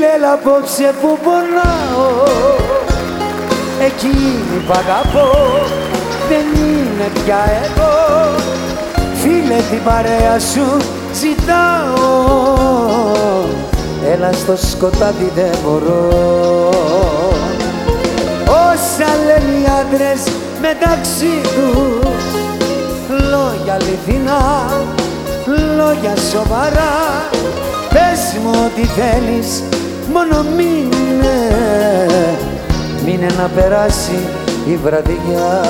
Φίλε, έλα απόψε που πονάω. Εκείνη που αγαπώ δεν είναι πια εγώ. Φίλε, την παρέα σου ζητάω. Έλα στο σκοτάδι δεν μπορώ. Όσα λένε οι άντρες μεταξύ τους Λόγια αληθινά, λόγια σοβαρά. Πες μου ό,τι θέλεις, μόνο μείνε Μείνε να περάσει η βραδιά